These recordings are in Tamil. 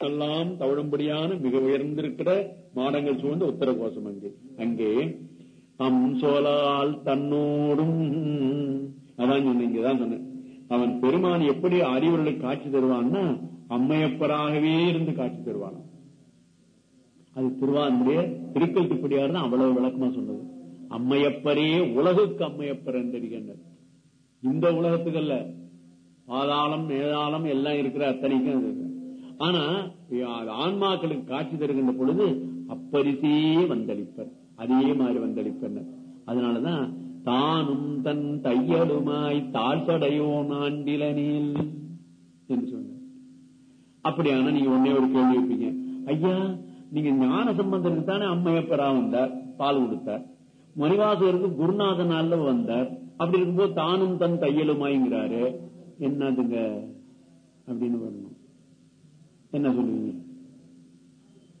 எல்லாம் தவழும்படியான மிக உயர்ந்திருக்கிற மாடங்கள் சூழ்ந்த உத்தர கோஷம் அங்கே. அங்கே அம் சோலால் தன்னோடும் அதான் சொன்னீங்க தான் சொன்னேன். அவன் பெருமான் எப்படி அறிவர்களுக்கு காட்சி தருவான்னா அம்மையப்பராகவே இருந்து காட்சி தருவான். அது திருவானுடைய திருக்கல்திப்படியார் தான் அவ்வளவு விளக்கமா சொன்னது. அம்மையப்பரே உலகுக்கு அம்மையப்பர் என்றிருக்கின்றது இந்த உலகத்துக்கு அல்ல பாதாளம் மேதாளம் எல்லாம் இருக்கிற அத்தனைக்கும் அது. ஆனா ஆன்மாக்களுக்கு காட்சி தருகின்ற பொழுது அப்பரிசே வந்தளிப்பர். அதே மாதிரி வந்தளிப்பர். அதனாலதான் தானும் தன் தையலுமாய் தாழ்சடையோ நாண்டிலனில் என்று சொன்ன அப்படியான நீங்க ஒன்னே ஒரு கேள்வி வைப்பீங்க ஐயா நீங்க ஞான சம்பந்தத்துக்கு தானே அம்மையப்பரா வந்தார் பால் கொடுத்தார். மணிவாசகருக்கு குருநாதன் அல்ல வந்தார். அப்படி இருக்கும்போது தானும் தன் தையலுமாய்ங்கிறாரு. என்னதுங்க? அப்படின்னு வரணும். என்ன சொல்லுவீங்க?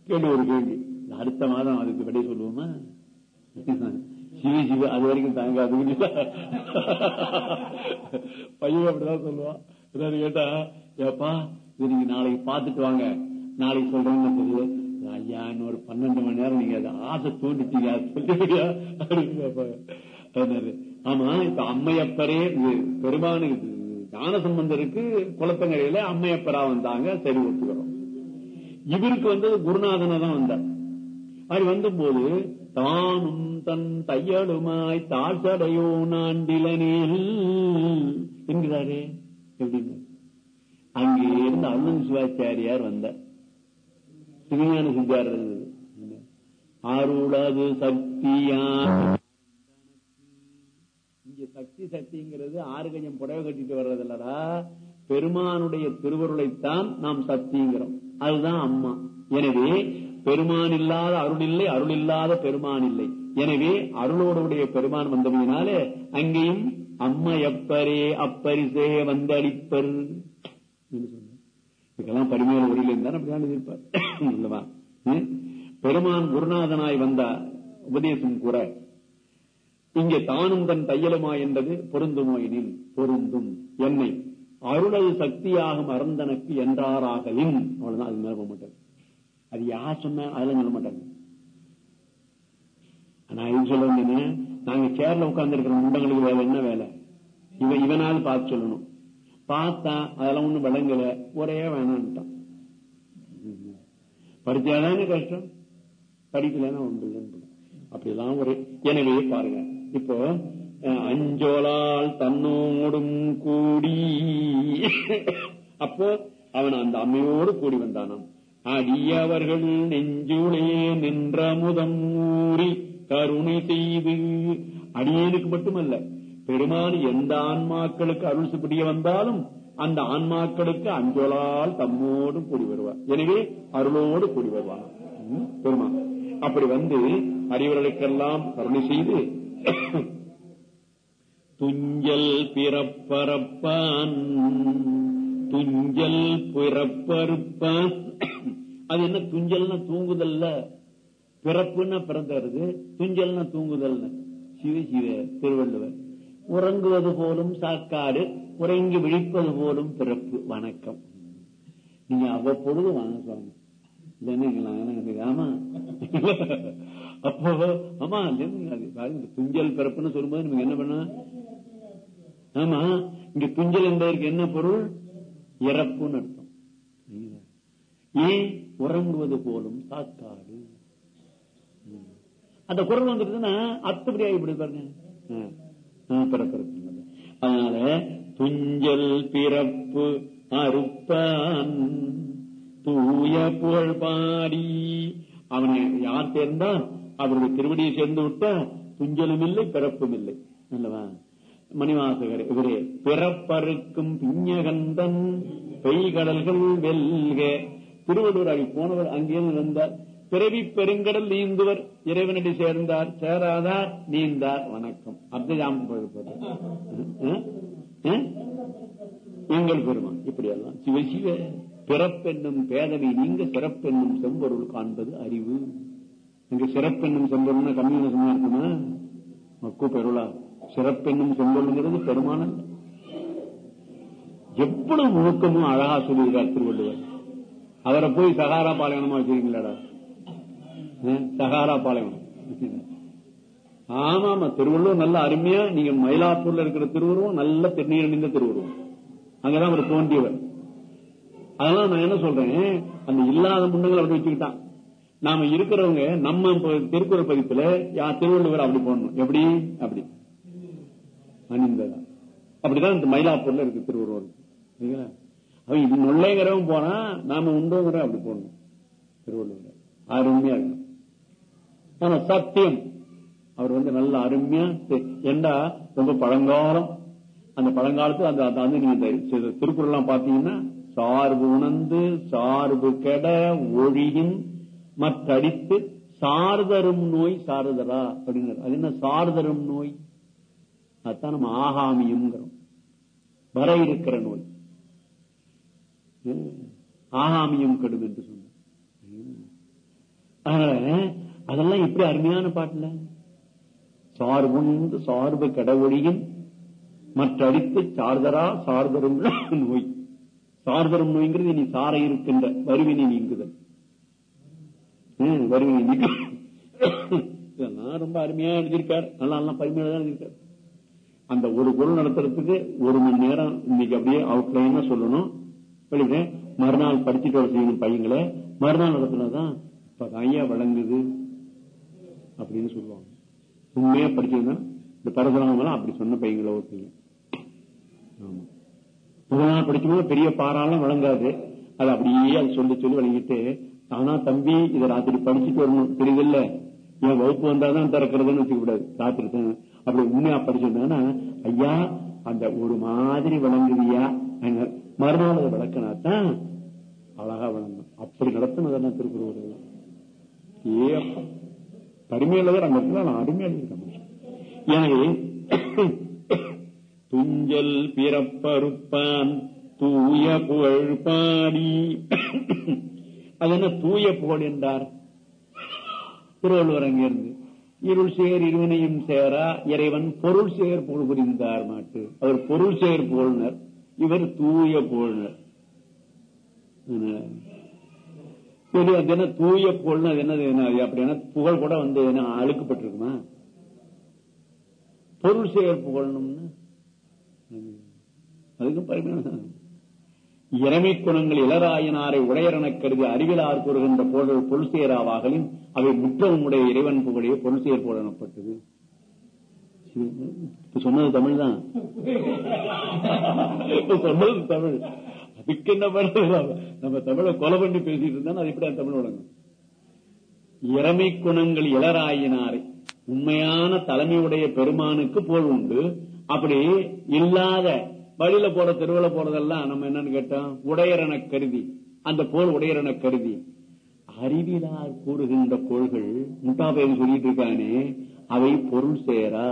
கேள்வி ஒரு கேள்வி. அடுத்த மாதம் அதுக்கு விடை சொல்லுவோமா? சிவி சிவ அது வரைக்கும் தாங்காது. பையன் அப்படிதான் சொல்லுவான். ஏதாவது கேட்டா ஏப்பா இது நீங்க நாளைக்கு பாத்துட்டு வாங்க. நாளைக்கு சொல்றேன்னு சொல்லு ஐயா இன்னொரு பன்னெண்டு மணி நேரம் நீங்க அதை ஆசை தூண்டிட்டீங்க சொல்லுவீங்க அப்படின்னு கேட்பாங்க. ஆமா இப்ப அம்மையப்பரே இது பெருமானுக்கு ஞான சம்பந்தருக்கு குளத்தங்கரையில அம்மையப்பரா வந்தாங்க சரி ஒத்துக்கிறோம். இவருக்கு வந்தது குருநாதனை தான் வந்தார். அது வந்தபோது தானும் தன் தையலுமாய் தாழ்சடையோ நாண்டிலனில் என்கிறாரே எப்படின்னு. அங்கே இருந்து அருண் சிவாச்சாரியார் வந்தார். சிவஞான சிந்தார் அருளது சக்தியா சக்தி சக்திங்கிறது ஆறு கஞ்சம் புடவை கட்டிட்டு வர்றது இல்லடா. பெருமானுடைய திருவருளைத்தான் நாம் சக்திங்கிறோம். அதுதான் அம்மா. எனவே பெருமான் இல்லாத அருள் இல்லை அருள் இல்லாத பெருமான் இல்லை. எனவே அருளோடுடைய பெருமான் வந்தமையினாலே அங்கேயும் அம்மா எப்பரே அப்பரிசே வந்தளிப்பர். என்று சொன்னார். இதுக்கெல்லாம் பரிமையில உரையில் இருந்தார் அப்படிதான் பெருமான் குருநாதனாய் வந்தா உபதேசம் கூற இங்கே தானும் தன் தையலுமா என்பது பொருந்துமோ எனில் பொருந்தும். என்னை அருளது சக்தியாக மறந்தனக்கு என்றாராகலின் அவ்வளவுதான் அது மேல போக அது யார் சொன்ன அதெல்லாம் சொல்ல மாட்டாங்க. நான் இது சொல்ல வந்தேனே நாங்க சேர்ல உட்கார்ந்து இருக்கிற முண்டங்களுக்கு வேலை என்ன வேலை? இவன் இவனால் பார்த்து சொல்லணும். பார்த்தா அதெல்லாம் ஒண்ணும் விளங்கல. ஒரே வேணான்ட்டான். படிச்சாதானே கஷ்டம்? படிக்கலன்னா ஒன்று இல்லைன்னு அப்படிலாம் ஒரு. எனவே பாருங்க இப்போ அஞ்சோலால் தன்னோடும் கூடி. அப்போ அவன் அந்த அம்மையோடு கூடி வந்தானாம். அடியவர்கள் நெஞ்சுளே நின்ற முதம் ஊறி கருணை செய்து. அடியேனுக்கு மட்டுமல்ல பெருமான் எந்த ஆன்மாக்களுக்கு அருள் புரிய வந்தாலும் அந்த ஆன்மாக்களுக்கு அஞ்சோலால் தம்மோடு கூடி வருவார். எனவே அருளோடு கூடி வருவார். ம், பெருமான். அப்படி வந்து அறிவர்களுக்கெல்லாம் கருணை செய்து துஞ்சல் பிறப்பரப்பான் துஞ்சல் பிறப்பறுப்பான். அது என்ன துஞ்சல்னா தூங்குதல்ல? பிறப்புன்னா பிறந்தது துஞ்சல்னா தூங்குதல்னு. சிவ சிவ திருவள்ளுவர். உறங்குவது போலும் சாக்காடு உறங்கி விழிப்பது போலும் பிறப்பு. வணக்கம். நீங்க அவ்வப்பொழுது வாங்க சுவாமி. இல்லைன்னு எனக்கு ஆமா அப்போ ஆமா இல்லைன்னு துஞ்சல் பிறப்புன்னு சொல்லும்போது நீங்க என்ன பண்ண ஆமா இங்க துஞ்சல் என்பதற்கு என்ன பொருள் இறப்புன்னு அர்த்தம் புரியுதா? ஏன் உறங்குவது போலும் சாக்காடு ம். அந்த குரல் வந்துருதுன்னா அத்துப்படி ஆகிவிடுது பாருங்க ஆ. ஆ, பிறப்பிறப்பு அதனால துஞ்சல் பிறப்பு அறுப்பான் தூய புகழ் பாடி. அவனை யார் சேர்ந்தா? அவருடைய திருவடியை சேர்ந்து விட்டா துஞ்சலும் இல்லை பிறப்பும் இல்லை. அல்லவா? மணிவாசகர் இவரே பிறப்பறுக்கும் பிஞ்சகந்தன் பெய்கடல்கள் வெல்க. திருவள்ளூர் அவை போனவர் அங்கேயும் இருந்தார். பிறவி பெருங்கடல் நீந்துவர் இறைவனடி சேர்ந்தார். சேராதார் நீந்தார். வணக்கம். அர்த்தஜாமம் பழுப்பது. எங்கள் பெருமான். இப்படி எல்லாம் சிவ சிவ. பிறப்பென்னும் பேதமை நீங்க சிறப்பென்னும் செம்பொருள் காண்பது அறிவு. இங்க சிறப்பென்னும் செம்பொருள்னா கம்யூனிசமா இருக்குமா? மக்கு பெருளா. சிறப்பென்னும் செம்பொருள்ங்கிறது பெருமானம் எவ்வளவு நுணுக்கமும் அழகா சொல்லியிருக்கார் திருவள்ளுவர். அவரை போய் சகாரா பாலைவனமா வச்சிருக்கீங்களாடா? சகாரா பாலைவனம். ஆமா ஆமா திருவள்ளுவர் நல்ல அருமையா நீங்க மயிலாப்பூர்ல இருக்கிற திருவுருவம் நல்ல திருநீர் அணிந்த திருவுருவம். அங்கதான் அவர் தோன்றியவர். அதெல்லாம் நான் என்ன சொல்றேன்? அந்த இல்லாத முன்னங்களை அப்படி வச்சுக்கிட்டான். நாம இருக்கிறவங்க நம்ம திருக்குறள் பதிப்புல யா திருவள்ளுவர் அப்படி போடணும். எப்படி? அப்படி. அணிந்ததா அப்படிதான் இந்த மயிலாப்பூர்ல இருக்கு திருவள்ளுவர் சரிங்களா? அவன் இது நொல்லைங்கிறவன் போனா நாம உண்டோங்கிற அப்படி போடணும். திருவள்ளுவர். அருமையா இருக்கணும். ஆனா சத்தியம். அவர் வந்து நல்ல அருமையா ஏண்டா? ரொம்ப பழங்காலம். அந்த பழங்காலத்துல அந்த நீங்க திருக்குறள் எல்லாம் பாத்தீங்கன்னா சார்பு உணர்ந்து சார்பு கெட ஒழியின் மற்றடித்து சார்தரும் நோய் சார்தரா அப்படிங்கிறது அது என்ன சார்தரும் நோய்? அதுதான் நம்ம ஆகாமியம்ங்கிறோம். வர இருக்கிற நோய். ஆகாமியும் ஆகாமியம் கெடும் என்று சொன்ன அதெல்லாம் எப்படி அருமையான பாட்டுல? சார்புண்டு சார்பு கடவுளியும் மற்றடித்து சார்தரா சார்தரும் நோய். சார்தரும் நோய்ங்கிறது நீ சார இருக்கின்ற வருவினை நீங்குதல். ஹம், வருவினை நீங்க இதெல்லாம் ரொம்ப அருமையா எழுதியிருக்காரு. நல்லா எல்லாம் பரிமையா தான் எழுதியிருக்காரு. அந்த ஒரு குரல் நடத்துறதுக்கு ஒரு மணி நேரம் இன்னைக்கு அப்படியே அவுட்லைனா சொல்லணும். மறுநாள் படிச்சுட்டு வர செய்யணும் பையங்களை மறுநாள் நடத்தினாதான் இப்ப ஐயா வழங்குது அப்படின்னு சொல்லுவாங்க. உண்மையா படிச்சதுன்னா இந்த பரசுராமலாம் அப்படி சொன்ன பையங்களை ஓட்டுங்க ஆமா. முதல் நாள் படிக்கும்போது பெரிய பாறாலாம் வழங்காது அது அப்படியே அது சொல்லி சொல்லி வழங்கிட்டு ஆனா தம்பி இதை ராத்திரி படிச்சுட்டு வரணும். தெரியுதுல்ல? என் வகுப்பு வந்தாதான் திறக்கிறதுன்னு வச்சுக்க கூடாது ராத்திரி அப்படி உண்மையா படிச்சிருந்தாங்கன்னா ஐயா அந்த ஒரு மாதிரி வழங்குவியா மறுநாள் அதை விளக்கினாத்தான் அழகா விளங்கும். அப்படி நடத்தினதெல்லாம் திருக்குறள். ஏ அப்பா. பரிமையுள்ளவர் அந்த இடத்துல நான் அருமையா எனவே துஞ்சல் பிறப்பறுப்பான் தூய புகழ் பாடி. அது என்ன தூய புகழ் என்றார்? திருவள்ளுவர் அங்கிருந்து இருள் சேர் இருவினையும் சேரா இறைவன் பொருள் சேர் புகழ் புரிந்தார் மாட்டு. அவர் பொருள் சேர் புகழ்னர் இவர் தூய புகழ்னர். சரி அது என்ன தூய புகழ்னு அது என்னது? என்ன அப்படின்னா புகழ் கூட வந்து என்ன அழுக்கப்பட்டிருக்குமா? பொருள் சேர் புகழணும்னு அதுக்கும் பரிமாணம் இறமை குணங்கள் இளராயனாரை உடையரனக் கருதி அறிவிலார் கூறுகின்ற புகழ் பொருள் சேராவாகலின் அவை முற்றவும் உடைய இறைவன் புகழே பொருள் செயல் புகழ் எனப்பட்டது சொன்னது தமிழ் தான். சொன்னது தமிழ். அதுக்கு என்ன பண்றது நம்ம தமிழை கொலை பண்ணி பேசிட்டு இருந்தா அது எப்படி தமிழ் வழங்கும். இறமை குணங்கள் இளராயினாரை உண்மையான தலைமையுடைய பெருமானுக்கு போல் உண்டு. அப்படி இல்லாத வழியில போற தெருவுல போறதெல்லாம் நம்ம என்னன்னு கேட்டோம் உடையரன கருதி. அந்த போல் உடையரன கருதி. அறிவிலார் கூறுகின்ற பொருள்கள் முட்டாபேர் சொல்லிட்டு இருக்கானே அவை பொருள் சேரா.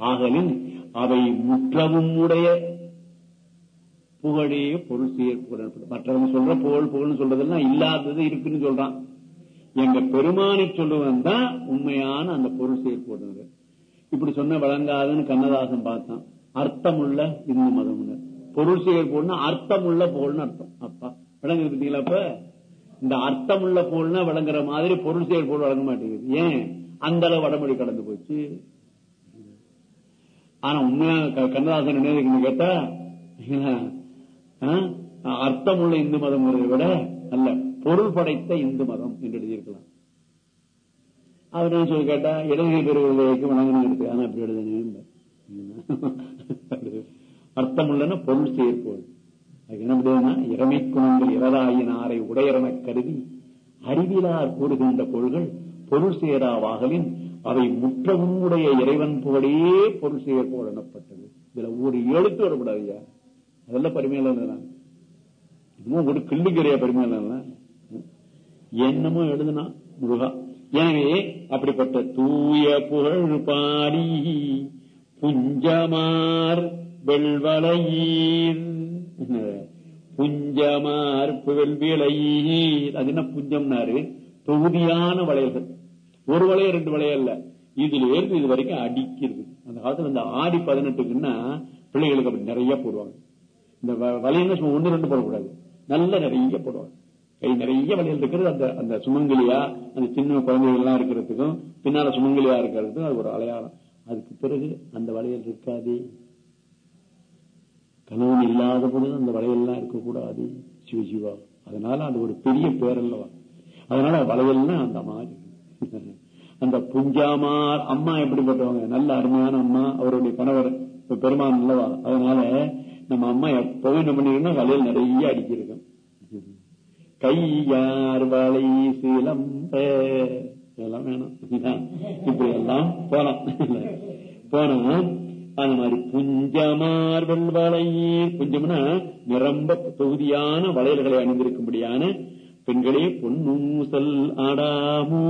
ஆகலின் அவை முற்றவும் உடைய புகழே பொருள் சேர் மற்றவங்க சொல்ற புகழ் புகழ்னு சொல்றதெல்லாம் இல்லாதது இருக்குன்னு சொல்றான். எங்க பெருமானை சொல்லுவன் தான் உண்மையான அந்த பொருள் செயற்படுறது இப்படி சொன்ன வழங்காதுன்னு கண்ணதாசன் பார்த்தான். அர்த்தமுள்ள இந்து மதம் பொருள் செயல் செயற்போடுனா அர்த்தமுள்ள போல்னு அர்த்தம். அப்பா விளங்குது பார்த்தீங்களா அப்ப? இந்த அர்த்தமுள்ள போல்னா விளங்குற மாதிரி பொருள் செயல் போல் வழங்க மாட்டேங்குது. ஏன்? அந்த அளவு வடமொழி கடந்து போச்சு. ஆனா உண்மையா க- கண்ணதாசன் என்ன கேட்டா அர்த்தமுள்ள இந்து மதம் விட அல்ல பொருள் படைத்த இந்து மதம் என்று எழுதியிருக்கலாம். அவர் என்ன சொல்லி கேட்டா இடதுகை பெறுவதற்கு வணங்கணும் இருக்கு. ஆனா அப்படி எழுதுனே அர்த்தமுள்ளன பொருள் சேர்ப்போல் அது என்ன முடியுதுன்னா இறமை குணங்கள் இறதாயினாரை உடையரெனக் கருதி அறிவிலார் கூறுகின்ற பொருள்கள் பொருள் சேராவாகலின் அவை முற்றவும் உடைய இறைவன் புகழே பொருள் சேர்ப்போல் எனப்பட்டது இதுல ஒரு எழுத்து வரக்கூடாது ஐயா. அதெல்லாம் பரிமையில இன்னும் ஒரு கிள்ளுக்கிறைய பரிமையில என்னமோ எழுதுனா முருகா. எனவே அப்படிப்பட்ட தூய புகழ் பாடி புஞ்சமார் வெள்வளையீர் புஞ்சமார் வெள்விளையீர் அது என்ன புஞ்சம்னாரு? தொகுதியான வளையல்கள் ஒரு வளையம் ரெண்டு வளையல் இல்ல. இதுல இருந்து இது வரைக்கும் அடிக்கிறது. அந்த காலத்துல இந்த ஆடி பதினெட்டுக்குன்னா பிள்ளைகளுக்கு அப்படி நிறைய போடுவாங்க. இந்த வ- வளையங்க சும்மா ஒண்ணு ரெண்டு போடக்கூடாது. நல்ல நிறைய போடுவாங்க. கை நிறைய வளையல் இருக்கிறது. அந்த அந்த சுமங்கலியா அந்த சின்ன குழந்தைகள் எல்லாம் இருக்கிறதுக்கும் பின்னால சுமங்கலியா இருக்கிறதுக்கும் அது ஒரு அலையாளம் அதுக்கு பிறகு அந்த வளையல் இருக்காது கணவன் இல்லாத பொழுது அந்த வளையல்லாம் இருக்கக்கூடாது. சிவசிவா அதனால அது ஒரு பெரிய பேரல்லவா. அதனால வளையல்னா அந்த மாதிரி. அந்த புஞ்சாமார் அம்மா எப்படிப்பட்டவங்க? நல்ல அருமையான அம்மா. அவருடைய கணவர் பெருமான் அல்லவா? அதனால நம்ம அம்மா எப்பவும் என்ன பண்ணிருக்கோம் வளையல் நிறைய அடிக்கிருக்கோம். கையார் வளை சிலம்ப. இதெல்லாம் வேணும். இப்படி எல்லாம் போலாம். போனா அந்த மாதிரி புஞ்சமார் வெள்வளையீர் புஞ்சம்னா நிரம்ப தொகுதியான வளையல்களை அணிந்திருக்கும்படியான பெண்களே பொன்னூசல் ஆடாமோ.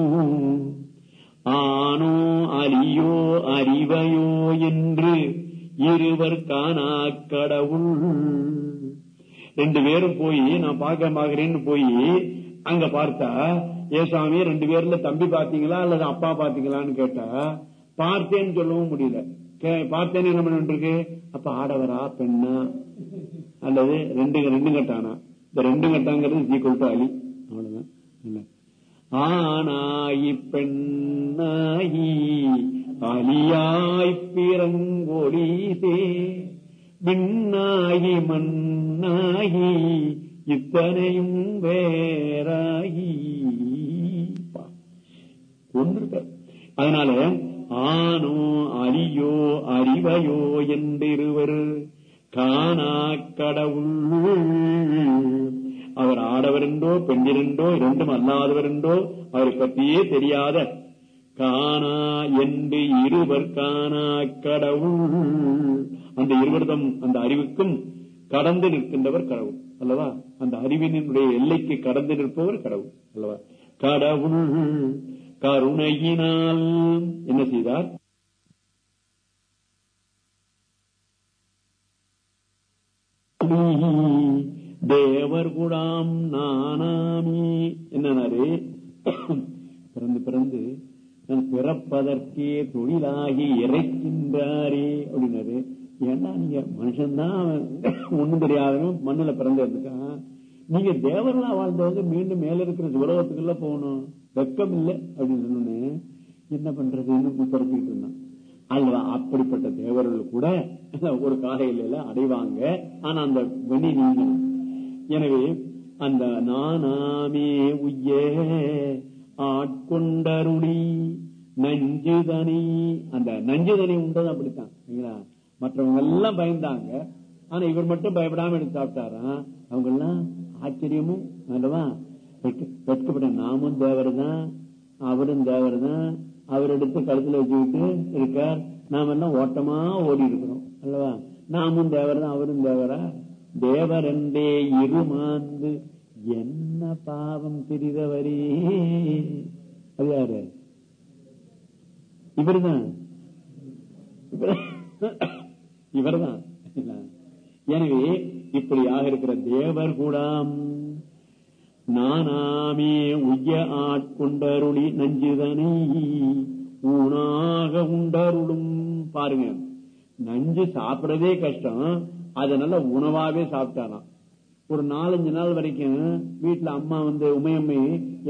ஆனோ அலியோ அறிவையோ என்று இருவர் காணா கடவுள். ரெண்டு பேரும் போய் நான் பார்க்க பாக்குறேன்னு போய் அங்க பார்த்தா ஏசாமி ரெண்டு பேர்ல தம்பி பாத்தீங்களா அல்லது அப்பா பாத்தீங்களான்னு கேட்டா பார்த்தேன்னு சொல்லவும் முடியல. பார்த்தேன்னு என்ன பண்ணிட்டு இருக்கு அப்ப ஆடவரா பெண்ணா? அல்லது ரெண்டு ரெண்டு கட்டானா? இந்த ரெண்டு கட்டாங்கிறது ஜி டு அலி அவ்வளவுதான். இல்ல. ஆனாயி பெண்ணாயி அலியாய் பிறங்கொடிசே விண்ணாகி மண்ணாயி இத்தனையும் வேறாகி. கொண்டிருக்க அதனால ஆனோ அரியோ அறிவையோ என்றிருவர். காணா கடவுள். அவர் ஆடவரென்றோ பெண்ணிரண்டோ இரண்டும் அல்லாதவரென்றோ அவரை பற்றியே தெரியாத காணா என்று இருவர் காணா கடவுள். அந்த இருவர்தம் அந்த அறிவுக்கும் கடந்து நிற்கின்றவர் கடவுள். அல்லவா? அந்த அறிவினுடைய எல்லைக்கு கடந்து நிற்பவர் கடவுள் அல்லவா? கடவுள் கருணையினால். என்ன செய்தார்? தேவர் குடாம் நானாமி. என்னாரு பிறந்து பிறந்து நான் பிறப்பதற்கே தொழிலாகி இறைக்கின்றாரே அப்படின்னாரு. ஏன்னா நீங்க மனுஷன்தான் ஒண்ணும் தெரியாதவன் மண்ணுல பிறந்திருக்கான் நீங்க தேவர்களா வாழ்ந்தவங்க மீண்டும் மேல இருக்கிற உலகத்துக்குள்ள போகணும். வெக்கம் இல்லை அப்படின்னு சொன்னோன்னு என்ன பண்றதுன்னு பிறப்பிட்டு இருந்தான். அல்லவா அப்படிப்பட்ட தேவர்கள் கூட ஒரு காலையில அடைவாங்க. ஆனா அந்த வெளி நீங்க எனவே அந்த நானாமே உய்ய ஆட்கொண்டருளி நஞ்சுதனி அந்த நஞ்சுதனி உண்டது அப்படித்தான். மற்றவங்க எல்லாம் பயந்தாங்க. ஆனா இவர் மட்டும் பயப்படாம எடுத்து சாப்பிட்டாராம் அவங்க எல்லாம் ஆச்சரியமும் அல்லவா? வெட்கப்பட்ட நாமும் தேவர் தான் அவரும் தேவர் தான் அவர் எடுத்து கழுத்துல வச்சுக்கிட்டு இருக்கார். நாம எல்லாம் ஓட்டமா ஓடி இருக்கிறோம் அல்லவா? நாமும் தேவர் தான் அவரும் தேவரா? தேவரண்டே இருமாந்து என்ன பாவம் தெரிதவரே? அது யாரு? இவருதான். இவர்தான். எனவே இப்படியாக இருக்கிற தேவர் கூடாம். நானாமே உய்ய ஆட்கொண்டருளி நஞ்சுதனை ஊனாக உண்டருளும். பாருங்க நஞ்சு சாப்பிடறதே கஷ்டம் அதனால உணவாவே சாப்பிட்டாராம் ஒரு நாலஞ்சு நாள் வரைக்கும் வீட்டுல அம்மா வந்து உமையம்மை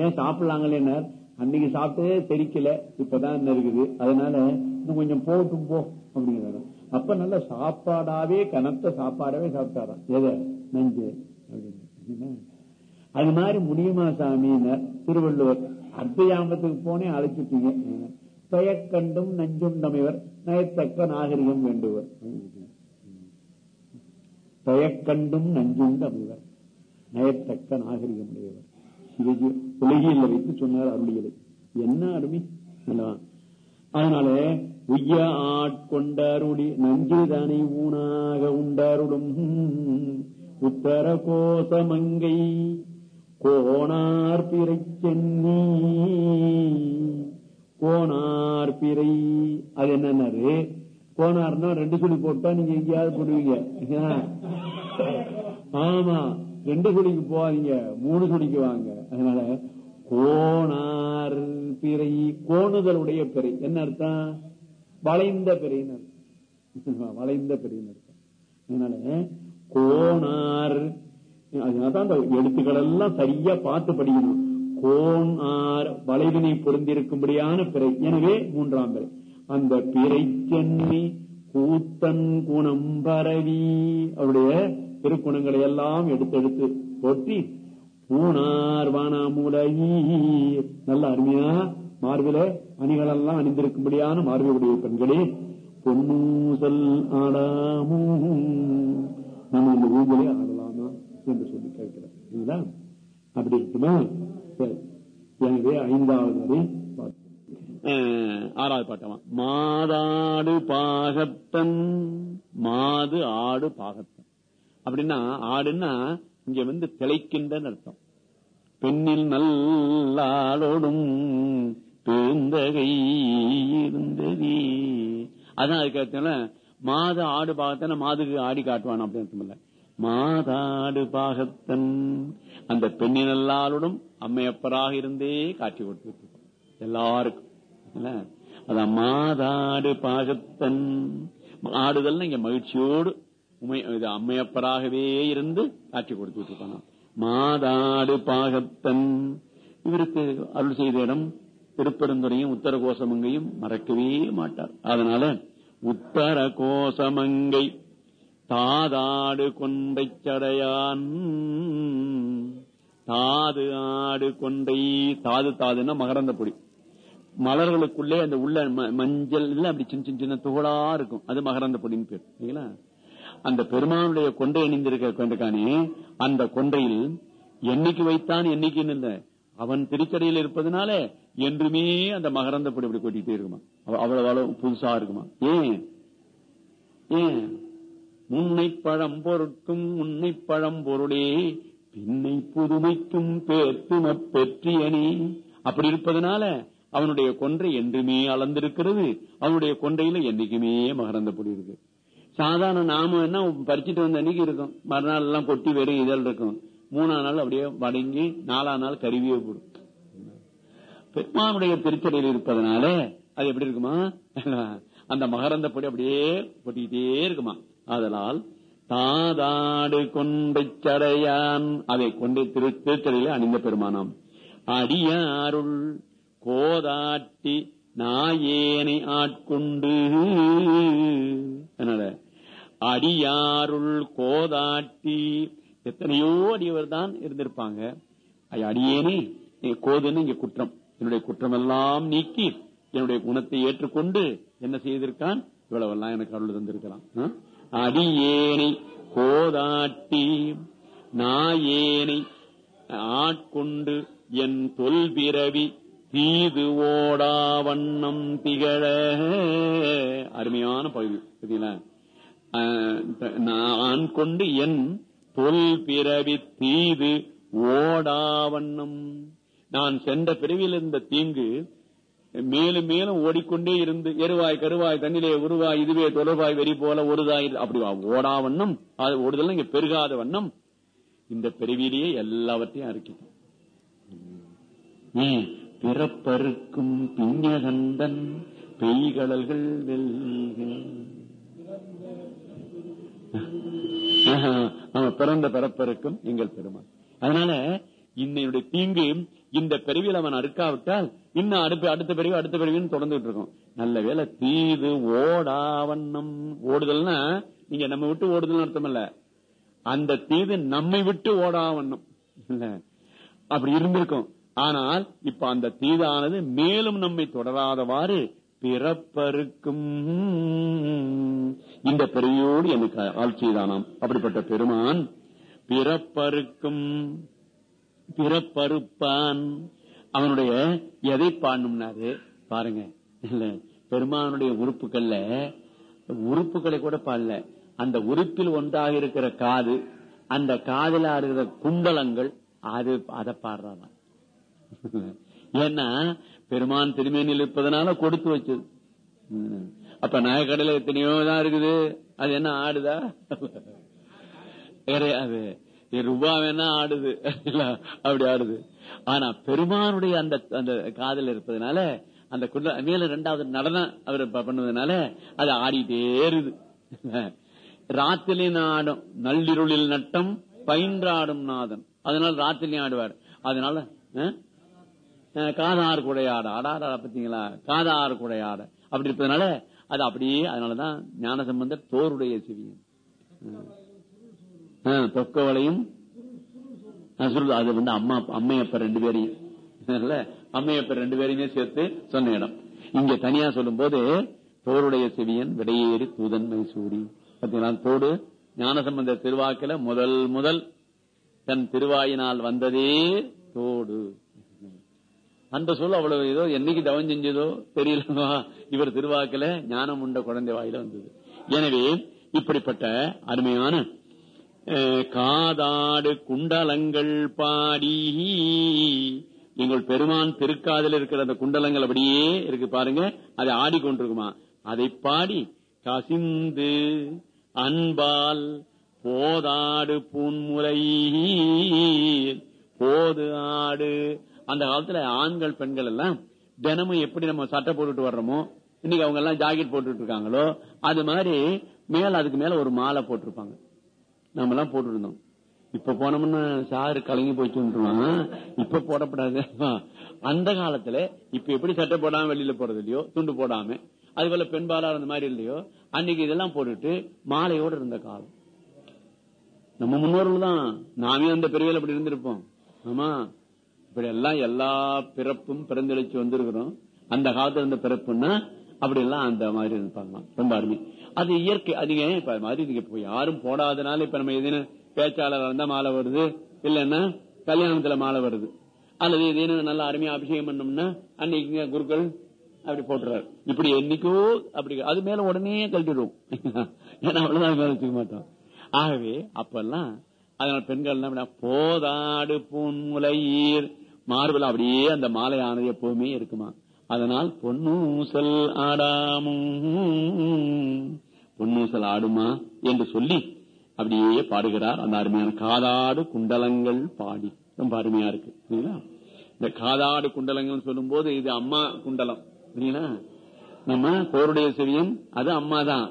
ஏன் சாப்பிடலாங்களேன்னு அன்னைக்கு சாப்பிட்டதே தெரிக்கல இப்பதான் இருக்குது? அதனால இன்னும் கொஞ்சம் போட்டும் போ அப்படிங்கிறாரு. அப்ப நல்ல சாப்பாடாவே கனத்த சாப்பாடாவே சாப்பிட்டாராம். எதை? நஞ்சு. அப்படின்னு அது மாதிரி முடியுமா சாமியினர் திருவள்ளுவர் அர்த்தயாமத்துக்கு போனே அழைச்சிட்டீங்க. பெயக்கண்டும் நஞ்சும் தமைவர் நயத்தக்க நாகரிகம் வேண்டுவர். பெயக்கண்டும் நஞ்சுண்டமைவர் நயத்தக்க நாகரிகம் உடையவர். சிவஜி உலகியில் வைத்து சொன்னார் அருளியலை. என்ன அருமை? அதனால உய்ய ஆட்கொண்டருளி நஞ்சுதனை ஊனாக உண்டருளும் உத்தர கோசமங்கை கோணார் பிறை சென்னி கோணார் பிறை அது என்னன்னாரு கோணார்னா ரெண்டு சுழி போட்டா நீங்க எங்கேயாவது போடுவீங்க. ஆமா ரெண்டு சுழிக்கு போவாங்க மூணு சுழிக்கு வாங்க. அதனால கோணார் பிறை கோணுதலுடைய பிறை. என்ன அர்த்தம்? வளைந்த பிறைன்னு வளைந்த பெரியனர் அதனால கோணார் அதனாலதான் அந்த எழுத்துக்கள் எல்லாம் சரியா பார்த்து படிக்கணும். கோணார் வளைவினை பொருந்திருக்கும்படியான பிறை. எனவே மூன்றாம் பிறை. அந்த பிறை கூத்தன் குணம் பரவி அவருடைய திருக்குணங்களை எல்லாம் எடுத்து எடுத்து போற்றி பூனார் வானாமுலகி. நல்ல அருமையா மார்பில அணிகளெல்லாம் அணிந்திருக்கும்படியான மார்புடைய பெண்களே பொன்னூசல் ஆடாமோ. நம்ம இந்த ஊஞ்சலே ஆடலாமா என்று சொல்லி கேட்கிறேன் சரிங்களா? அப்படி இருக்குமா? சரி. எனவே ஐந்தாவது வரை ஆறாவது பாட்டமா? மாதாடு பாகத்தன் மாது ஆடு பாகத்தன். அப்படின்னா ஆடுன்னா இங்க வந்து திளைக்கின்ற அர்த்தம். பெண்ணில் நல்லாடோடும் பெருந்தகை இருந்தது அதான் அதுக்கு மாத ஆடு பாகத்தன மாதுக்கு ஆடி காட்டுவான் அப்படின்னு மாதாடு பாகத்தன் அந்த பெண்ணின் எல்லாரோடும் அம்மையப்பராக இருந்தே காட்சி கொடுத்து எல்லாருக்கும். அதான் மாதாடு பாகத்தன். ஆடுதல் இங்க மகிழ்ச்சியோடு உமை இது அம்மையப்பராகவே இருந்து காட்சி கொடுத்துட்டு இருக்கானா மாதாடு பாகத்தன். இவருக்கு அருள் செய்த இடம் திருப்பெருந்துறையும் உத்தர கோஷமங்கையும் மறக்கவே மாட்டார். அதனால உத்தர கோசமங்கை தாதாடு கொண்டை சடையான். தாது ஆடு கொண்டை தாது தாதுன்னா மகரந்த பொடி. மலர்களுக்குள்ளே அந்த உள்ள ம- மஞ்சள் இல்ல அப்படி சின்ன சின்ன சின்ன துகளா இருக்கும். அது மகரந்த பொடின்னு பேர். சரிங்களா? அந்த பெருமானுடைய கொண்டை அணிந்திருக்க கொண்டுக்கானே அந்த கொண்டையில் என்னைக்கு வைத்தான் என்னைக்குன்னு இல்லை. அவன் திருச்சடையில் இருப்பதனால என்றுமே அந்த மகரந்த படி இப்படி கொட்டிட்டே இருக்குமா அவ்வளவு அளவு புதுசா இருக்குமா? ஏன்? ஏன்? முன்னை பழம் பொருட்கும் முன்னை பழம் பொருளே பின்னை புதுமைக்கும் பேர்த்தும பெற்றியனி. அப்படி இருப்பதனால அவனுடைய கொன்றை என்றுமே அளந்திருக்கிறது அவனுடைய கொன்றையில என்னைக்குமே மகரந்த பொடி இருக்கு. சாதாரண நாம என்ன பறிச்சுட்டு வந்த அன்னைக்கு இருக்கும். மறுநாள் எல்லாம் கொட்டி வெறும் இதழ் இருக்கும். மூணாம் நாள் அப்படியே வடங்கி நாலாம் நாள் கருவியே போடும் பெருமானுடைய திருச்சடையில் இருப்பதனால அது எப்படி இருக்குமா? அந்த மகரந்த பொடி அப்படியே கொட்டிக்கிட்டே இருக்குமா? அதனால் தாதாடு கொண்டை சடையான் அதை கொண்டே திரு திருச்சடையில அணிந்த பெருமானாம். அடியாருள் கோதாட்டி நாயேனை ஆட்கொண்டு. அதனால அடியாருள் கோதாட்டி எத்தனையோ அடியவர் தான் இருந்திருப்பாங்க. அடியேனே நீ கோதுன்னு இங்க குற்றம். என்னுடைய குற்றம் எல்லாம் நீக்கி என்னுடைய குணத்தை ஏற்றுக்கொண்டு என்ன செய்திருக்கான்? இவ்வளவெல்லாம் எனக்கு அருள் தந்திருக்கிறான். அடியேனை கோதாட்டி நாயேனை ஆட்கொண்டு என் தொல் பிறவி தீது ஓடா வண்ணம் திகழ. அருமையான பகுதி ஆஹ் நான் கொண்டு என் தொல் பிறவி தீது ஓடாவண்ணம். நான் சென்ற பிறவியில் இருந்த தீங்கு மேலும் மேலும் ஓடிக்கொண்டே இருந்து எருவாய் கருவாய் தண்ணிலே உருவாய் இதுவே தொடர்பாய் வெறி போல ஒருதாய் அப்படி ஓடாவண்ணம். அது ஓடுதல் இங்க பெருகாத வண்ணம். இந்த பிறவியிலேயே எல்லாவற்றையும் அறிக்கிட்டோம் ஏன் பிறப்பருக்கும் பிஞ்சகந்தன் பெய்கடல்கள் வெல்க அவன் பிறந்த பிறப்பருக்கும் எங்கள் பெருமாள். அதனால இன்னையுடைய தீங்கு இந்த பிறவியில் அவன் அறுக்காவிட்டால் இன்னும் அடுப்பு அடுத்த பிறவி அடுத்த பிறவின்னு தொடர்ந்துட்டு இருக்கும். நல்ல வேலை தீது ஓடாவண்ணம். ஓடுதல்னா நீங்க நம்ம விட்டு ஓடுதல் அர்த்தம் இல்ல. அந்த தீது நம்மை விட்டு ஓடாவண்ணம். இல்ல. அப்படி இருந்திருக்கும். ஆனால் இப்ப அந்த தீதானது மேலும் நம்மை தொடராதவாறு பிறப்பருக்கும். இந்த பிறவியோடு எனக்கு ஆள் அப்படிப்பட்ட பெருமான் பிறப்பருக்கும் பிறப்பருப்பான் அவனுடைய எதை பாடணும்னாரு பாருங்க. இல்ல பெருமானுடைய உறுப்புகள்ல உறுப்புகளை கூட பாடல. அந்த உறுப்பில் ஒன்றாக இருக்கிற காது அந்த காதுல இருக்கிற குண்டலங்கள் அது அதை பாடுறான் ஏன்னா பெருமான் திருமேனியில் இருப்பதனால கொடுத்து வச்சது. அப்ப நகைக்கடையில எத்தனையோ தான் இருக்குது. அது என்ன ஆடுதா? கிடையாது. ரூபா வேணா ஆடுது. அப்படி ஆடுது. ஆனா பெருமானுடைய அந்த அந்த காதல் இருப்பதனால அந்த குள்ள மேல ரெண்டாவது நடனம் அவர் பண்ணதுனால பண்ணுவதனால அது ஆடிட்டே இருது ராத்திரின் ஆடும் நள்ளிருளில் நட்டம் பயின்றாடும் நாதன். அதனால ராத்திரி ஆடுவார். அதனால காதார் குடையாட. ஆடாடா பாத்தீங்களா? காதார் குடையாட. அப்படி இருப்பதனால அது அப்படியே அதனாலதான் ஞான சம்பந்த தோருடைய செவியன். அஹ், அது வந்து அம்மா அம்மையப்ப ரெண்டு பேரையும். அம்மையப்ப ரெண்டு பேரையுமே சேர்த்து சொன்ன இடம். இங்க தனியா சொல்லும் போது தோருடைய செவியன் விடையேறி தூதன் மைசூரி. பாத்தீங்களா? தோடு ஞானசம்பந்த திருவாக்கில முதல் முதல் தன் திருவாயினால் வந்ததே தோடு. அந்த சொல் அவ்வளவு ஏதோ என்னைக்கு தவம் செஞ்சதோ தெரியல இவர் திருவாக்கில ஞானம் உண்ட குழந்தை வாயில வந்தது. எனவே இப்படிப்பட்ட அருமையான அஹ், காதாடு குண்டலங்கள் பாடி எங்கள் பெருமான் திருக்காதில் இருக்கிற அந்த குண்டலங்கள் அப்படியே இருக்கு பாருங்க. அதை ஆடிக்கொண்டிருக்குமா அதை பாடி கசிந்து அன்பால் போதாடு பூன்முலை போது ஆடு அந்த காலத்துல ஆண்கள் பெண்கள் எல்லாம் தினமும் எப்படி நம்ம சட்டை போட்டுட்டு வர்றோமோ இன்னைக்கு அவங்க எல்லாம் ஜாக்கெட் போட்டுட்டு இருக்காங்களோ அது மாதிரி மேல அதுக்கு மேல ஒரு மாலை போட்டிருப்பாங்க. நம்ம எல்லாம் போட்டு இருந்தோம் இப்ப போனோம்னா சாரு கலங்கி போயிட்டு இப்ப போடப்படாது. அந்த காலத்துல இப்ப எப்படி சட்டை போடாம வெளியில போறது இல்லையோ துண்டு போடாம அது போல பெண்பாலா அந்த மாதிரி இல்லையோ அன்னைக்கு இதெல்லாம் போட்டுட்டு மாலையோட இருந்த காலம். நம்ம முன்னோர்கள் தான் நாமே அந்த பெரியவர்கள் அப்படி இருந்திருப்போம். ஆமா. இப்படி எல்லாம் எல்லா பிறப்பும் பிறந்தெழுச்சி வந்திருக்கிறோம். அந்த காலத்துல இருந்த பிறப்புன்னா அப்படி எல்லாம் அந்த மாதிரி இருப்பாங்க ரொம்ப அருமை. அது இயற்கை அதிக இப்ப மாதிரி நீங்க இப்ப யாரும் போடாதனால இப்ப நம்ம எதுன்னு பேச்சாளர் இருந்தா மாலை வருது இல்லைன்னா கல்யாணத்துல மாலை வருது. அல்லது ஏதேனும் நல்ல அருமையா அபிஷேகம் பண்ணோம்னா அன்னைக்கு குருக்கள் அப்படி போட்டுறாரு. இப்படி என்னைக்கோ அப்படி அது மேல உடனே கழட்டிடுவோம். ஏன்னா அவ்வளவுதான் மேல வச்சுக்க மாட்டோம். ஆகவே அப்பெல்லாம் அதனால பெண்கள் என்ன போதாடு பூன்முலையீர் மார்பில் அப்படியே அந்த மாலையானது எப்பவுமே இருக்குமா? அதனால் பொன்னூசல் ஆடாமும் பொன்னூசல் ஆடுமா என்று சொல்லி அப்படியே பாடுகிறார். அந்த அருமையான காதாடு குண்டலங்கள் பாடி. ரொம்ப அருமையா இருக்கு. சரிங்களா இந்த காதாடு குண்டலங்கள் சொல்லும் போது இது அம்மா குண்டலம். சரிங்களா நம்ம போருடைய செவியன் அது அம்மா தான்.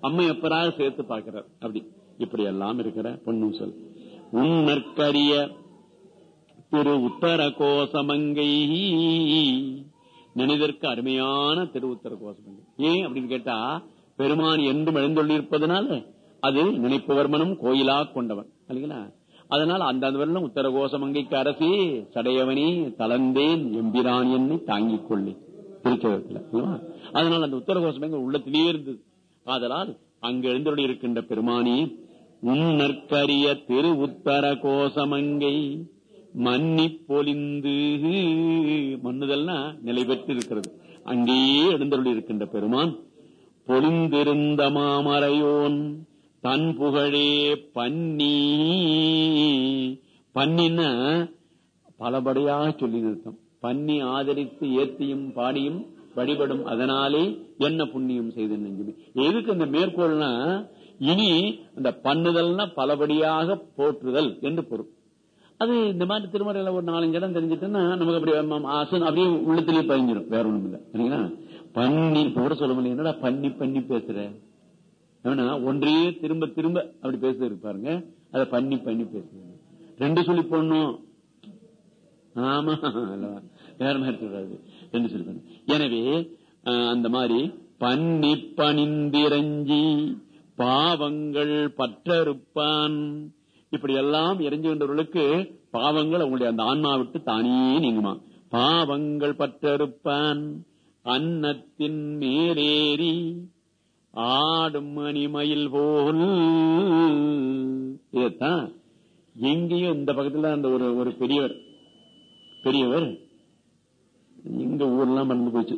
அம்மா எப்பராக சேர்த்து பார்க்கிறார். அப்படி. இப்படி எல்லாம் இருக்கிற பொன்னூசல். உன்னற்கரிய திரு உத்தர கோசமங்கை நினைவிற்கு அருமையான திரு உத்தர கோசமங்கை ஏன் அப்படின்னு கேட்டா பெருமான் என்றும் எழுந்தொள்ளியிருப்பதனால அது நினைப்பவர் மனம் கோயிலா கொண்டவன். இல்லைங்களா? அதனால அந்த வரலும் உத்தர கோசமங்கைக்கு அரசி சடையவனி தளர்ந்தேன் எம்பிரான் என்னை தாங்கிக் கொள்ளி. திருச்சகத்துல அதனால அந்த உத்தர கோசமங்கை உள்ளத்திலேயே இருந்தது. ஆதலால் அங்கு எழுந்தொழி இருக்கின்ற பெருமானி உன்னற்கரிய திரு உத்தர கோசமங்கை மன்னி பொலிந்து. மன்னுதல்னா நிலை பெற்று இருக்கிறது அங்கேயே எழுந்தருள் இருக்கின்ற பெருமான் பொலிந்திருந்த மாமரையோன் தன் புகழே பன்னி பன்னின்னா பலபடியாக சொல்லி நிறுத்தம். பன்னி ஆதரித்து ஏத்தியும் பாடியும் வழிபடும் அதனாலே என்ன புண்ணியம் செய்து நெஞ்சுமே எதுக்கு அந்த மேற்கோள்னா இனி அந்த பண்ணுதல்னா பலபடியாக போற்றுதல் என்று பொருள். அது இந்த மாதிரி திருமறையில ஒரு நாலஞ்சு இடம் தெரிஞ்சிட்டுன்னா நமக்கு அப்படி ஆசன் அப்படியே உள்ளத்திலேயே பயஞ்சிடும் வேற ஒண்ணும் இல்லை சரிங்களா? பண்ணி கூட சொல்ல முடியல. என்னடா பண்ணி பண்ணி பேசுற? ஒன்றையே திரும்ப திரும்ப அப்படி பேசுறது பாருங்க. அதை பண்ணி பண்ணி பேசுறது. ரெண்டு சொல்லி போடணும். ஆமா வேற மாதிரி சொல்றாரு. ரெண்டு சொல்லி பண்ணு எனவே அந்த மாதிரி பண்ணி பணிந்திரஞ்சி பாவங்கள் பற்றறுப்பான். இப்படி எல்லாம் எரிஞ்சுகின்றவர்களுக்கு பாவங்கள் அவங்களுடைய அந்த ஆன்மா விட்டு தானே நீங்குமா? பாவங்கள் பற்றறுப்பான் அன்னத்தின் மேலேறி ஆடும் மணிமயில் போல். இதத்தான் எங்கேயும் இந்த பக்கத்துல அந்த ஒரு ஒரு பெரியவர் பெரியவர் எங்க ஊர்லாம் மறந்து போச்சு.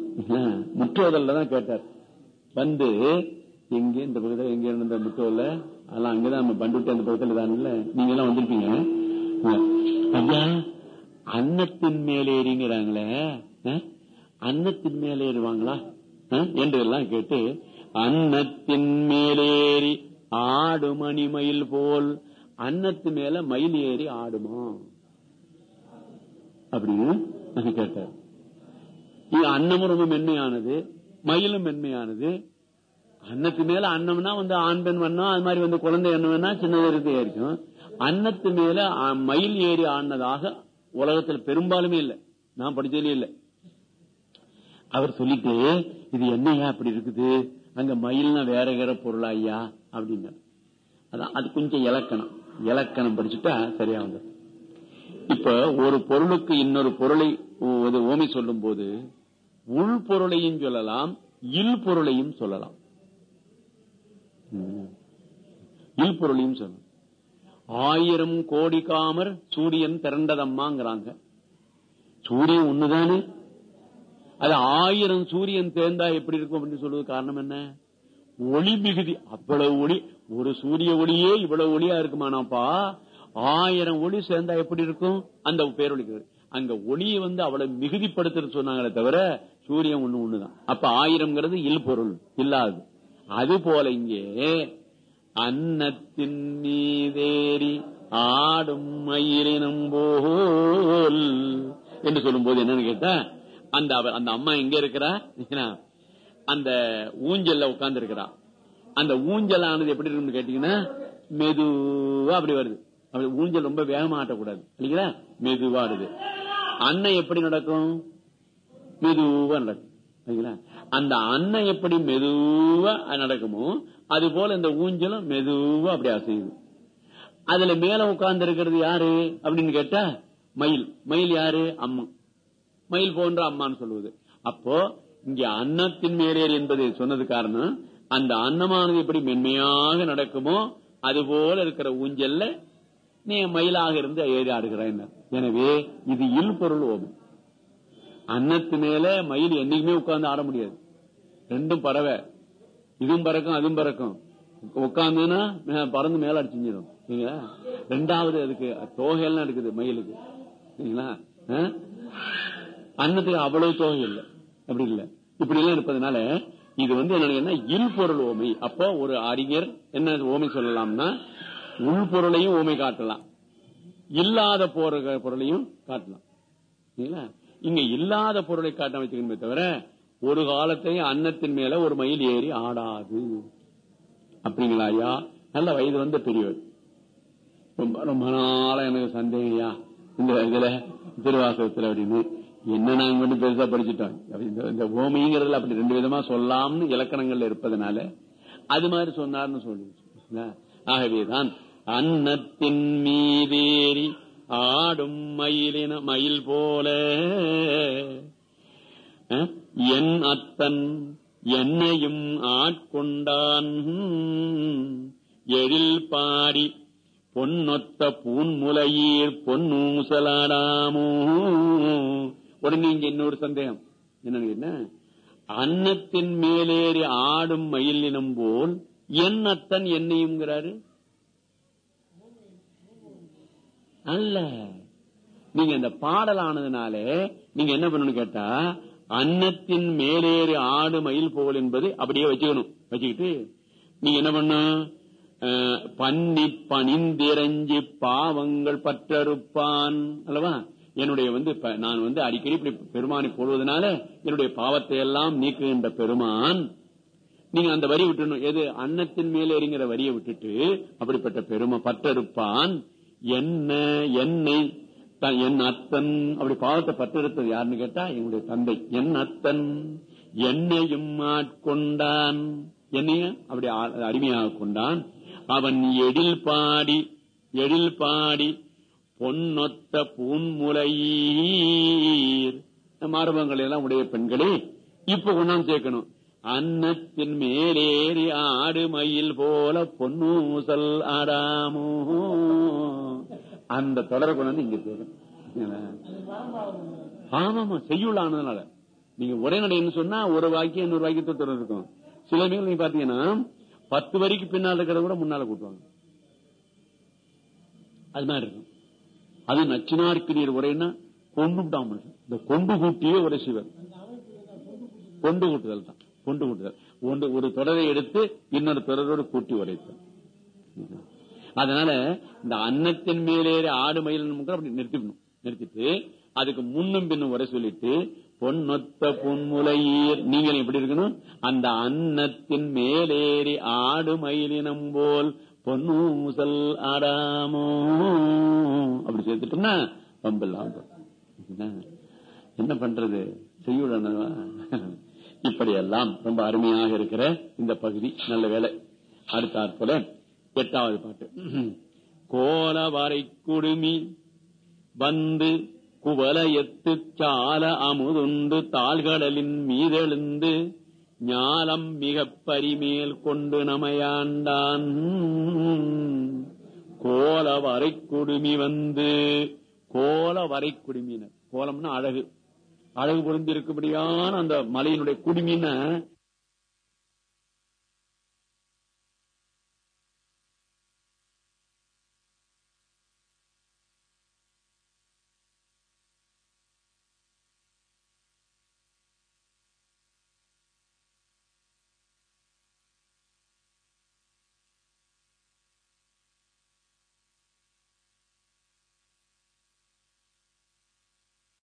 முற்றோதல்ல தான் கேட்டார். வந்து எங்க? இந்த பக்கத்துல எங்க இருந்த முற்றோதல்ல அதெல்லாம் அங்கதான் நம்ம பண்டுட்டு அந்த பக்கத்துல தான் இல்ல. நீங்க எல்லாம் வந்திருப்பீங்க ஐயா அன்னத்தின் மேலேறிங்கிறாங்களே அன்னத்தின் மேலேறுவாங்களா என்று என்றெல்லாம் கேட்டு அன்னத்தின் மேலேறி ஆடு மணிமயில் போல் அன்னத்து மேல மயில் ஏறி ஆடுமா? அப்படின்னு கேட்டார் இது அன்னமும் ரொம்ப மென்மையானது மயிலும் மென்மையானது. அன்னத்து மேல அன்னம்னா வந்து ஆண் பெண் வண்ணம் அது மாதிரி வந்து குழந்தை என்ன வேணா ஏறிக்கும் அன்னத்து மேல மயில் ஏறி ஆடினதாக உலகத்தில் பெரும்பாலுமே இல்லை. நான் படிச்சதுலயே இல்லை. அவர் சொல்லிட்டு இது என்னையா அப்படி இருக்குது? அங்க மயில்னா வேற வேற பொருள் ஐயா? அப்படின்னாரு. அதான் அது கொஞ்சம் இலக்கணம். இலக்கணம் படிச்சுட்டா சரியா வந்து இப்ப ஒரு பொருளுக்கு இன்னொரு பொருளை ஓ- ஓமை சொல்லும் போது உள் பொருளையும் சொல்லலாம் இல் பொருளையும் சொல்லலாம். ம். இல் பொருளையும் ஆயிரம் கோடி காமர் சூரியன் திரண்டதம்மாங்கிறாங்க சூரியன் ஒண்ணுதானே? அது ஆயிரம் சூரியன் தேர்ந்தா எப்படி இருக்கும் அப்படின்னு சொல்றது காரணம் என்ன? ஒளி மிகுதி. அவ்வளவு ஒளி. ஒரு சூரிய ஒளியே இவ்வளவு ஒளியா இருக்குமானாப்பா? ஆயிரம் ஒளி சேர்ந்தா எப்படி இருக்கும்? அந்த பேரொழிக்கிறது அங்க ஒளியை வந்து அவ்வளவு மிகுதிப்படுத்துறது சொன்னாங்களே தவிர சூரியன் ஒண்ணு ஒண்ணுதான். அப்ப ஆயிரம்ங்கிறது இல் பொருள் இல்லாது. அது போல இங்கே அன்னத்தின் மீதேறி ஆடும் மயிலினும் போல். என்று சொல்லும் போது என்னன்னு கேட்டா அந்த அந்த அம்மா எங்க இருக்கிறா? அந்த ஊஞ்சல்ல உட்கார்ந்து இருக்கிறா அந்த ஊஞ்சல் ஆனது எப்படி இருக்குன்னு கேட்டீங்கன்னா மெதுவா அப்படி வருது. அப்படி ஊஞ்சல் ரொம்ப வேகமா ஆட்டக்கூடாது. இல்லைங்களா மெதுவா அண்ணன் எப்படி நடக்கும்? மெதுவா நடக்கும். சரிங்களா? அந்த அன்னை எப்படி மெதுவா நடக்குமோ அது போல இந்த ஊஞ்சலும் மெதுவா அப்படி அசையுது. அதுல மேல உட்கார்ந்து இருக்கிறது யாரு அப்படின்னு கேட்டா மயில். மயில் யாரு? அம்மா. மயில் போன்ற அம்மான்னு சொல்லுவது. அப்போ இங்க அன்னத்தின் மேலேறி என்பதை சொன்னது காரணம் அந்த அன்னமானது எப்படி மென்மையாக நடக்குமோ அது போல இருக்கிற ஊஞ்சல்ல நீ மயிலாக இருந்து ஏறி ஆடுகிறாய் எனவே இது இல் பொருள் ஓமம். அன்னத்து மேல மயில் என்னைக்குமே உட்கார்ந்து ஆட முடியாது. ரெண்டும் பறவை. இதுவும் பறக்கும் அதுவும் பறக்கும். உட்காந்துன்னா பறந்து மேல அடிச்சுடும் சரிங்களா ரெண்டாவது அதுக்கு தோகையெல்லாம் இருக்குது மயிலுக்கு. சரிங்களா? ஆ? அன்னத்துக்கு அவ்வளவு தோகை இல்லை. அப்படி இல்லை. இப்படி எல்லாம் இருப்பதனால இது வந்து என்ன இல்பொருள் ஓமை. அப்போ ஒரு அறிஞர் என்ன ஓமை சொல்லலாம்னா உள் பொருளையும் ஓமை காட்டலாம். இல்லாத போற பொருளையும் காட்டலாம். சரிங்களா? இங்க இல்லாத பொருளை காட்ட வச்சுக்கணுமே தவிர ஒரு காலத்தையும் அன்னத்தின் மேல ஒரு மயில் ஏறி ஆடாது. அப்படிங்களா ஐயா? நல்ல வயது வந்த பெரியவர் ரொம்ப ரொம்ப நாளா எனக்கு சந்தேகம் ஐயா. இந்த இதுல திருவாசகத்துல அப்படின்னு. என்ன நாங்க வந்து பெருசா படிச்சுட்டோம் இந்த- ஓமிங்கிறதுல அப்படி ரெண்டு விதமா சொல்லலாம்னு இலக்கணங்கள்ல இருப்பதனால அது மாதிரி சொன்னார்னு சொல்லி ஆகவேதான் அன்னத்தின் மீதேறி ஆடும் மயிலின மயில் போல. அஹ், என் அத்தன் என்னையும் ஆட்கொண்டான். எழில் பாடி பொன்னொத்த பூன்முலையீர் பொன்னூசலாடாமோ. உடனே இங்க இன்னொரு சந்தேகம். என்னன்னு என்ன அன்னத்தின் மேலேறி ஆடும் மயிலினம் போல் என் அத்தன் என்னையும்ங்கிறாரு. அல்ல. நீங்க இந்த பாடலானதுனாலே நீங்க என்ன பண்ணணும் கேட்டா அன்னத்தின் மேலேறு ஆடு மயில் போல் என்பது அப்படியே வச்சுக்கணும். வச்சுக்கிட்டு நீங்க என்ன பண்ணும் பன்னி பணிந்திரஞ்சி பாவங்கள் பற்றறுப்பான். அல்லவா? என்னுடைய வந்து நான் வந்து அடிக்கடி இப்படி பெருமானை போடுவதனால என்னுடைய பாவத்தை எல்லாம் நீக்குகின்ற பெருமான். நீங்க அந்த வரி விட்டுணும். எது? அன்னத்தின் மேலேறிங்கிற வரியை விட்டுட்டு அப்படிப்பட்ட பெருமை பற்றறுப்பான். என்ன என்னை த- என் அத்தன் அப்படி பாவத்தை பற்றெடுத்தது யாருன்னு கேட்டா என்னுடைய தந்தை. என் அத்தன் என்னையும் ஆட்கொண்டான். என்னையும் அப்படி ஆ- கொண்டான். அவன் எழில் பாடி எழில் பாடி பொன்னொத்த பூன்முலையீர் மார்பங்கள் எல்லாம் உடைய பெண்களே இப்ப கொண்டாந்து சேர்க்கணும். அன்னத்தின் மேலேறி ஆடு மயில் போல பொன்னூசல் ஆடாமோ. அந்த தொடரை கொண்டாந்து இங்க சேர்க்கணும் ஆமாமா செய்யுள்ள ஆனதுனால. நீங்க ஒரே சொன்னா ஒரு வாக்கியம் இன்னொரு வாக்கியத்தை தொடர் இருக்கும். சில மீன் நீங்க பாத்தீங்கன்னா பத்து வரிக்கு பின்னால் இருக்கிறத கூட முன்னால கூட்டுவாங்க. அது மாதிரி இருக்கும். அது நச்சினார்க்கு நீர் உரைன்னா கொண்டு மனுஷன். இந்த கொண்டு கூட்டியே உரை சிவர் கொண்டு கூட்டுதல் தான். கொண்டு கூட்டுதல். ஒன்று ஒரு தொடரை எடுத்து இன்னொரு தொடரோடு கூட்டி உரைத்தான் அதனால இந்த அன்னத்தின் மேலேறி ஆடு மயில் அப்படி நிறுத்திடணும். நிறுத்திட்டு அதுக்கு முன்னும் பின்னும் உரை சொல்லிட்டு பொன்னொத்த பொன்முலையீர் நீங்கள் எப்படி இருக்கணும்? அந்த அன்னத்தின் மேலேறி ஆடு மயிலினம் போல் பொன்னூசல் ஆடாமோ அப்படி சேர்த்துட்டோம்னா பம்பெல்லாம் என்ன? பண்றது? செய்யுடனவா இப்படியெல்லாம் ரொம்ப அருமையாக இருக்கிற இந்த பகுதி. நல்ல வேலை அடுத்தாற்போல எட்டாவது பாட்டு. கோல வரை குடுமி வந்து குவலயத்து சால அமுதுண்டு தாள்கடலின் மீதெழுந்து ஞாலம் மிக பரிமேல் கொண்டு நமையாண்டான். கோல வரை குடுமி வந்து கோல வரை குடுமினர் கோலம்னா அழகு. அழகு பொருந்திருக்கும்படியான அந்த மலையினுடைய குடுமின்னா